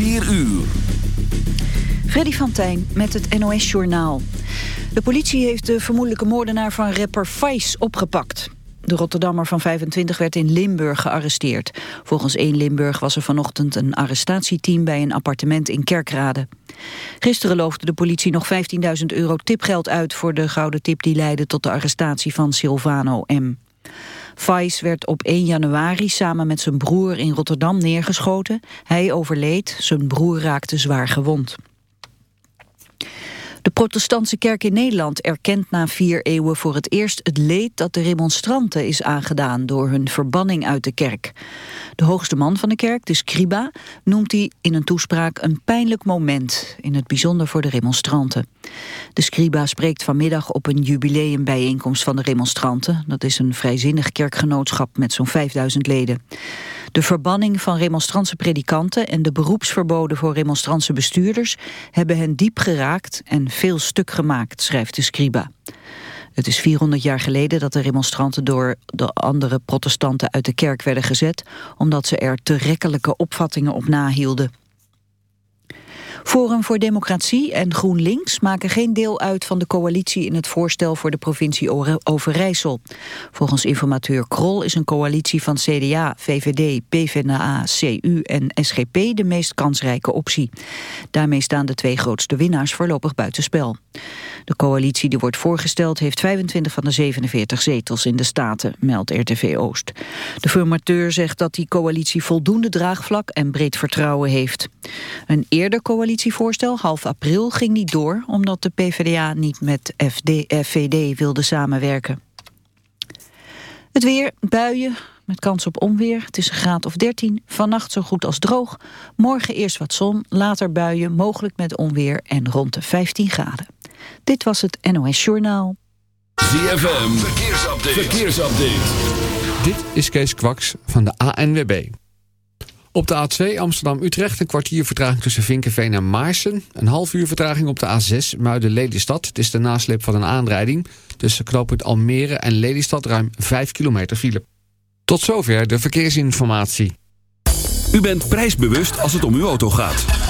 4 uur. Freddy van Tijn met het NOS-journaal. De politie heeft de vermoedelijke moordenaar van rapper Vice opgepakt. De Rotterdammer van 25 werd in Limburg gearresteerd. Volgens 1 Limburg was er vanochtend een arrestatieteam bij een appartement in Kerkrade. Gisteren loofde de politie nog 15.000 euro tipgeld uit voor de gouden tip die leidde tot de arrestatie van Silvano M. Vice werd op 1 januari samen met zijn broer in Rotterdam neergeschoten. Hij overleed, zijn broer raakte zwaar gewond. De protestantse kerk in Nederland erkent na vier eeuwen voor het eerst het leed dat de remonstranten is aangedaan door hun verbanning uit de kerk. De hoogste man van de kerk, de scriba, noemt hij in een toespraak een pijnlijk moment, in het bijzonder voor de remonstranten. De scriba spreekt vanmiddag op een jubileumbijeenkomst van de remonstranten. Dat is een vrijzinnig kerkgenootschap met zo'n 5000 leden. De verbanning van remonstrantse predikanten en de beroepsverboden voor remonstrantse bestuurders hebben hen diep geraakt en veel stuk gemaakt, schrijft de scriba. Het is 400 jaar geleden dat de remonstranten door de andere protestanten uit de kerk werden gezet, omdat ze er te rekkelijke opvattingen op nahielden. Forum voor Democratie en GroenLinks maken geen deel uit van de coalitie in het voorstel voor de provincie Overijssel. Volgens informateur Krol is een coalitie van CDA, VVD, PvdA, CU en SGP de meest kansrijke optie. Daarmee staan de twee grootste winnaars voorlopig buitenspel. De coalitie die wordt voorgesteld heeft 25 van de 47 zetels in de Staten, meldt RTV Oost. De formateur zegt dat die coalitie voldoende draagvlak en breed vertrouwen heeft. Een eerder coalitievoorstel, half april, ging niet door... omdat de PvdA niet met FD, FVD wilde samenwerken. Het weer, buien, met kans op onweer. Het is een graad of 13. Vannacht zo goed als droog. Morgen eerst wat zon, later buien, mogelijk met onweer en rond de 15 graden. Dit was het NOS Journaal. ZFM, verkeersupdate. verkeersupdate. Dit is Kees Kwaks van de ANWB. Op de A2 Amsterdam-Utrecht een kwartier vertraging tussen Vinkenveen en Maarsen. Een half uur vertraging op de A6 Muiden-Lelystad. Het is de nasleep van een aanrijding. Tussen knooppunt Almere en Lelystad ruim 5 kilometer file. Tot zover de verkeersinformatie. U bent prijsbewust als het om uw auto gaat.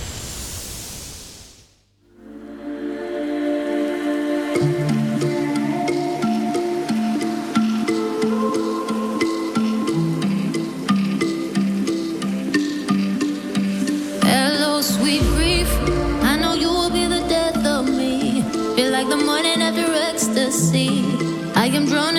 see. I am drawn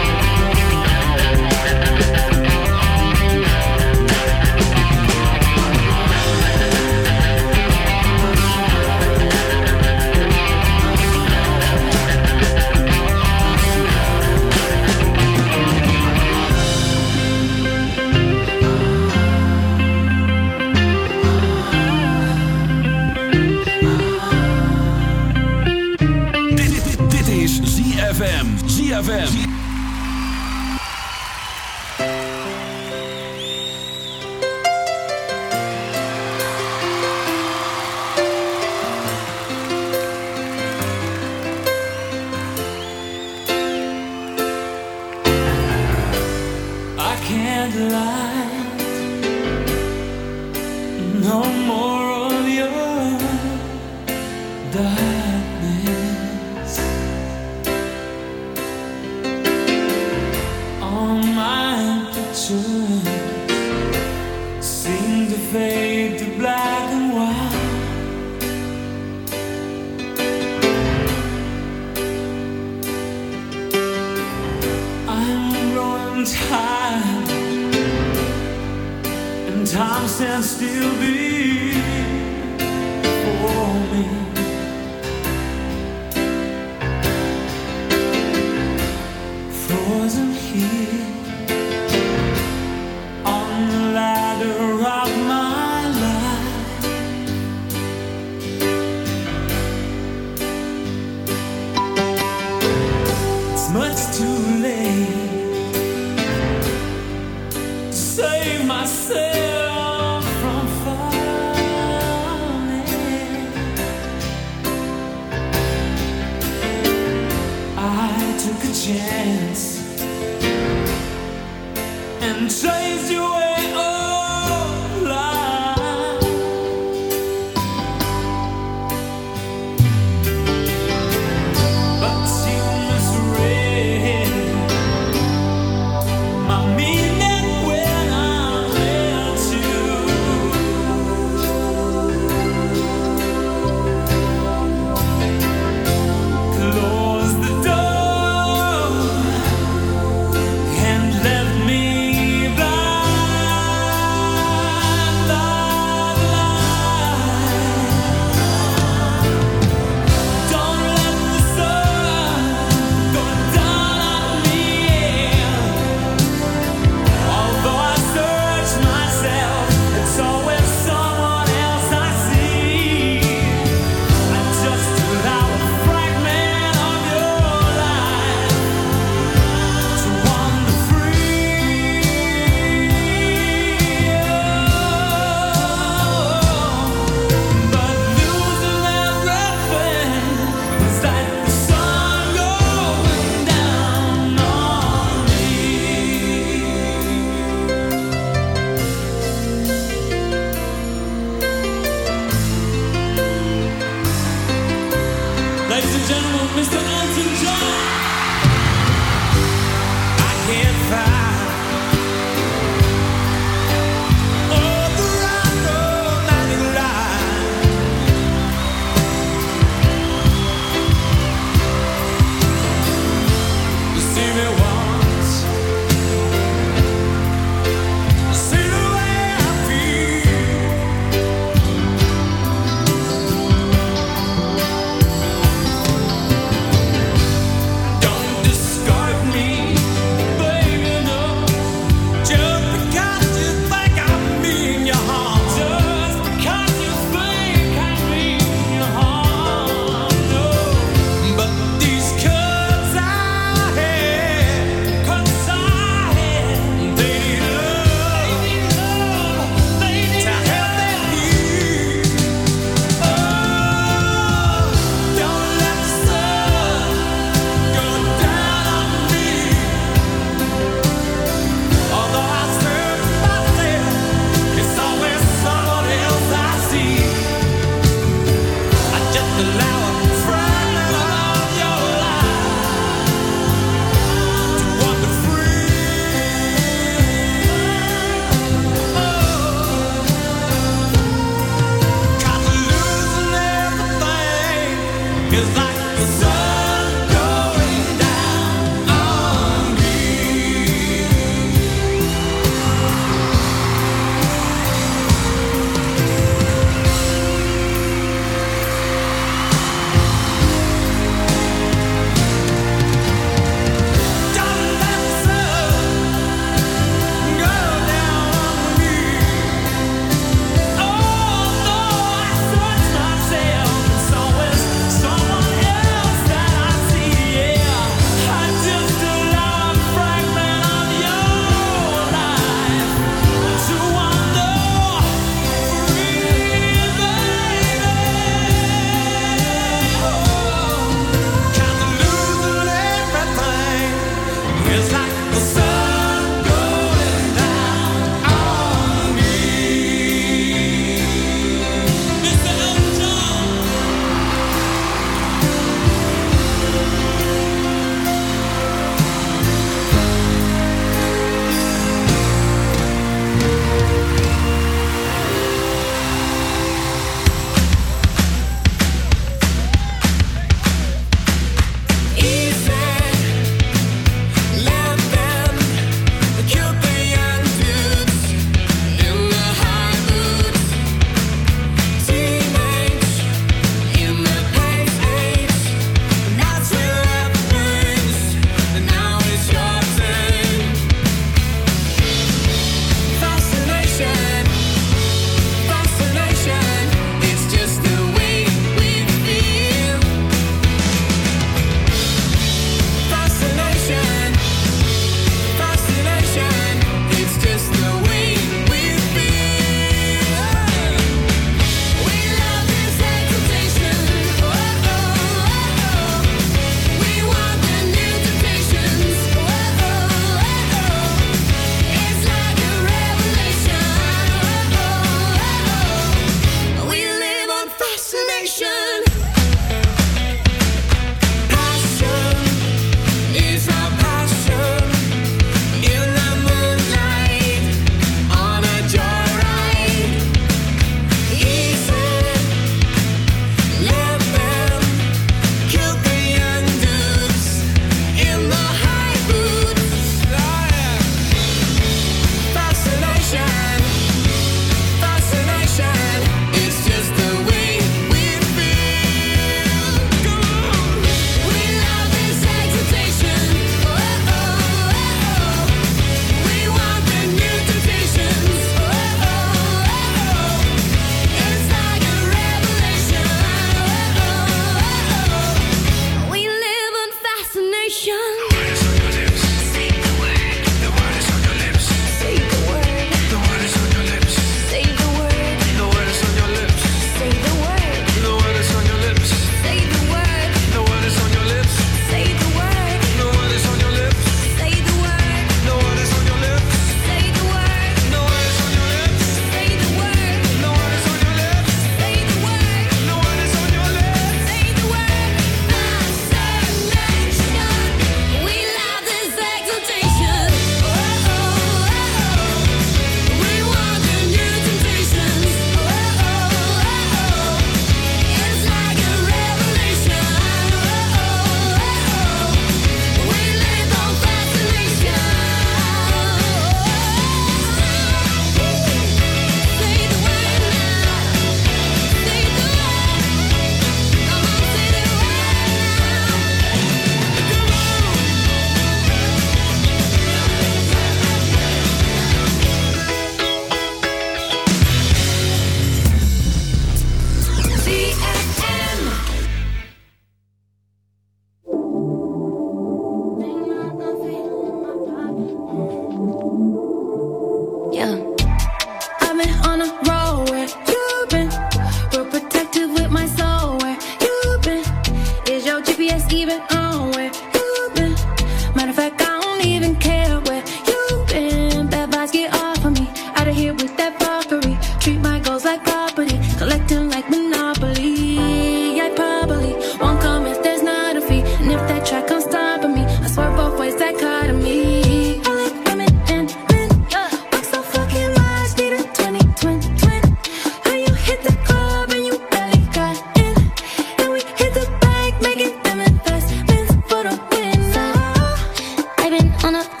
on a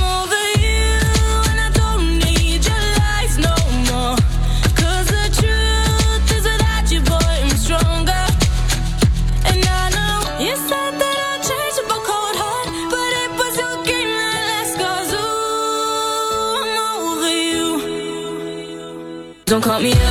Don't call me up.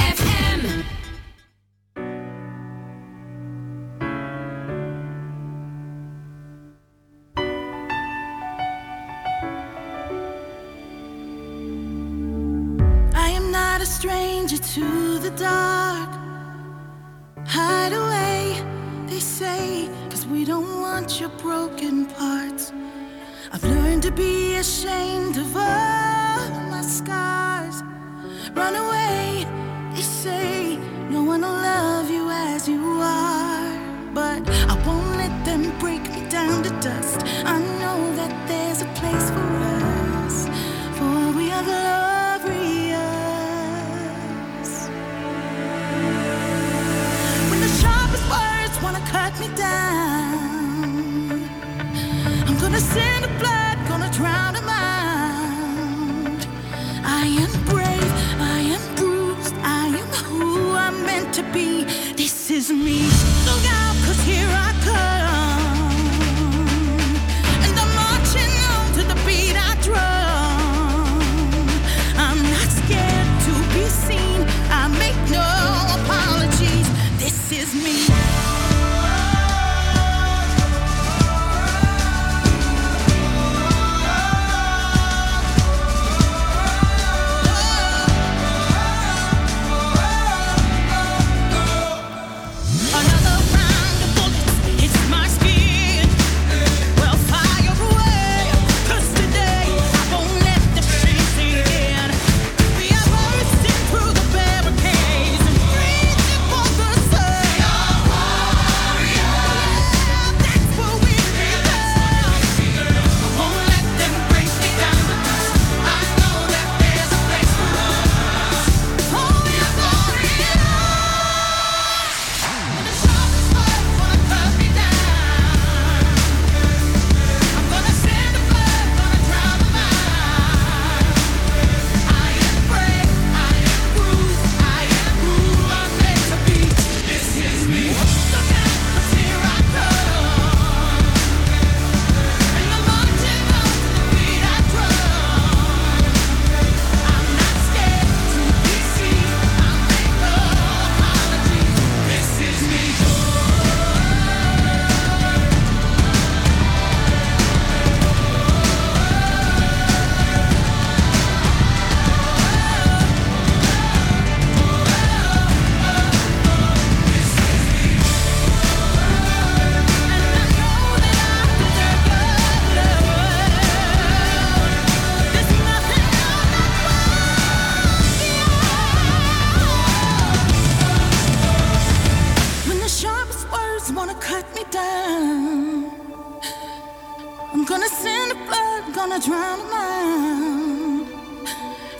I'm gonna send a flood, gonna drown a mind.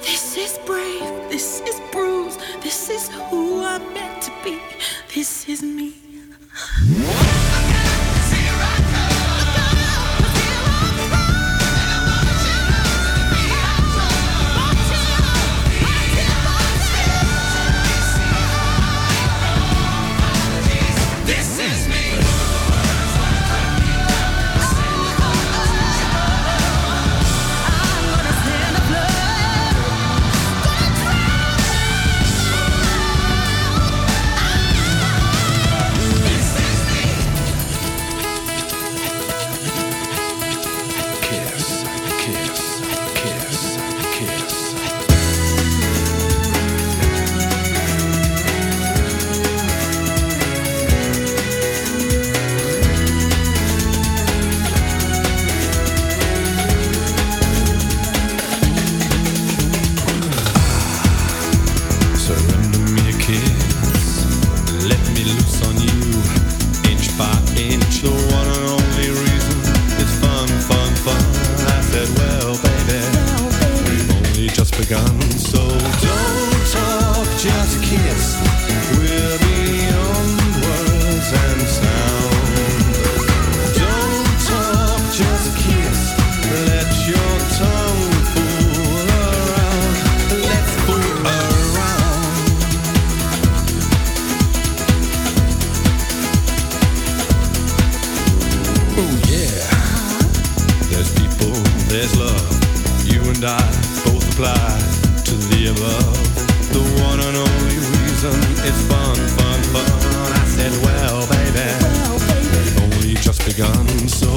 This is brave, this is bruised, this is who I'm meant to be, this is me. gone so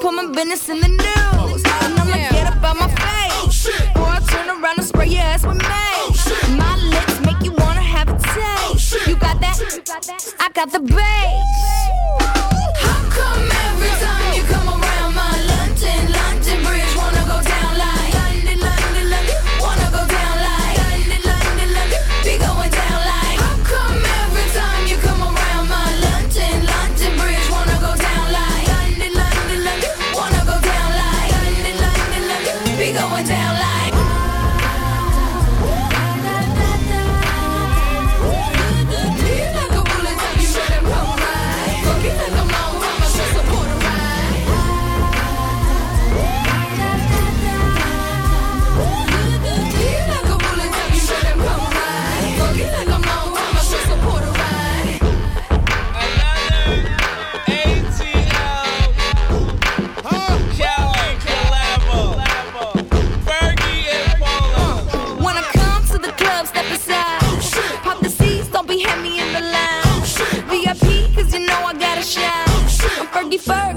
put my business in the news. And I'ma yeah. get up on my face. Oh, or I turn around and spray your ass with mace. Oh, my lips make you wanna have a taste. Oh, you got that? I got the bass.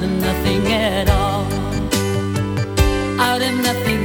Nothing at all. Out of nothing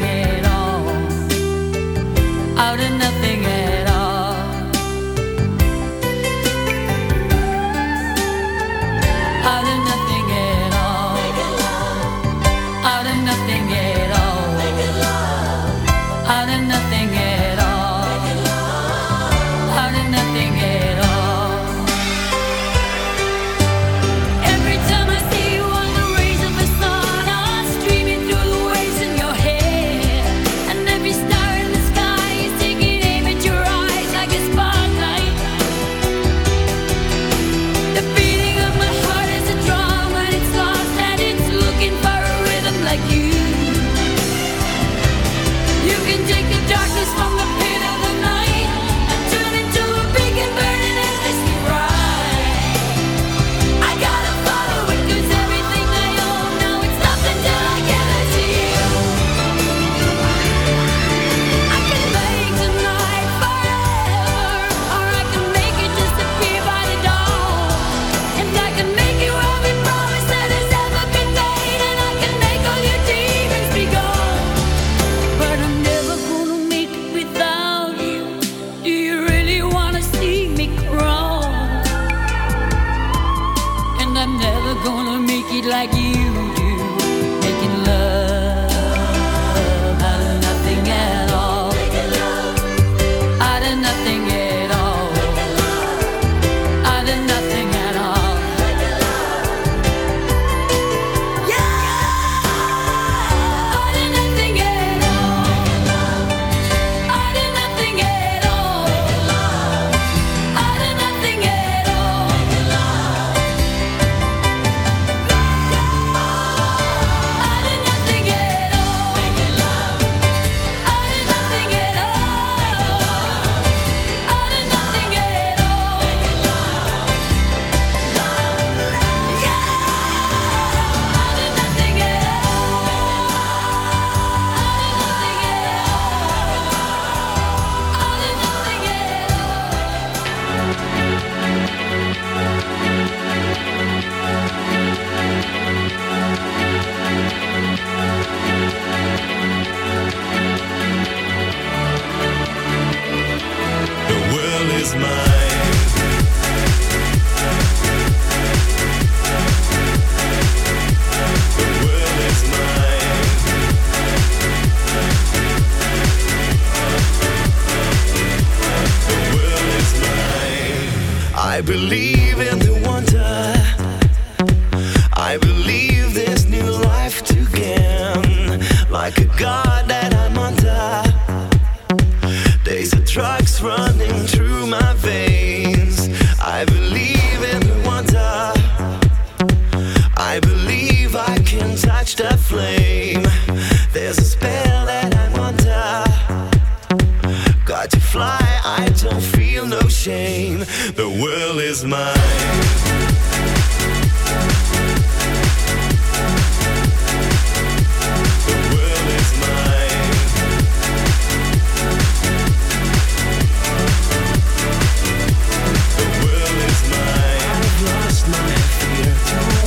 Don't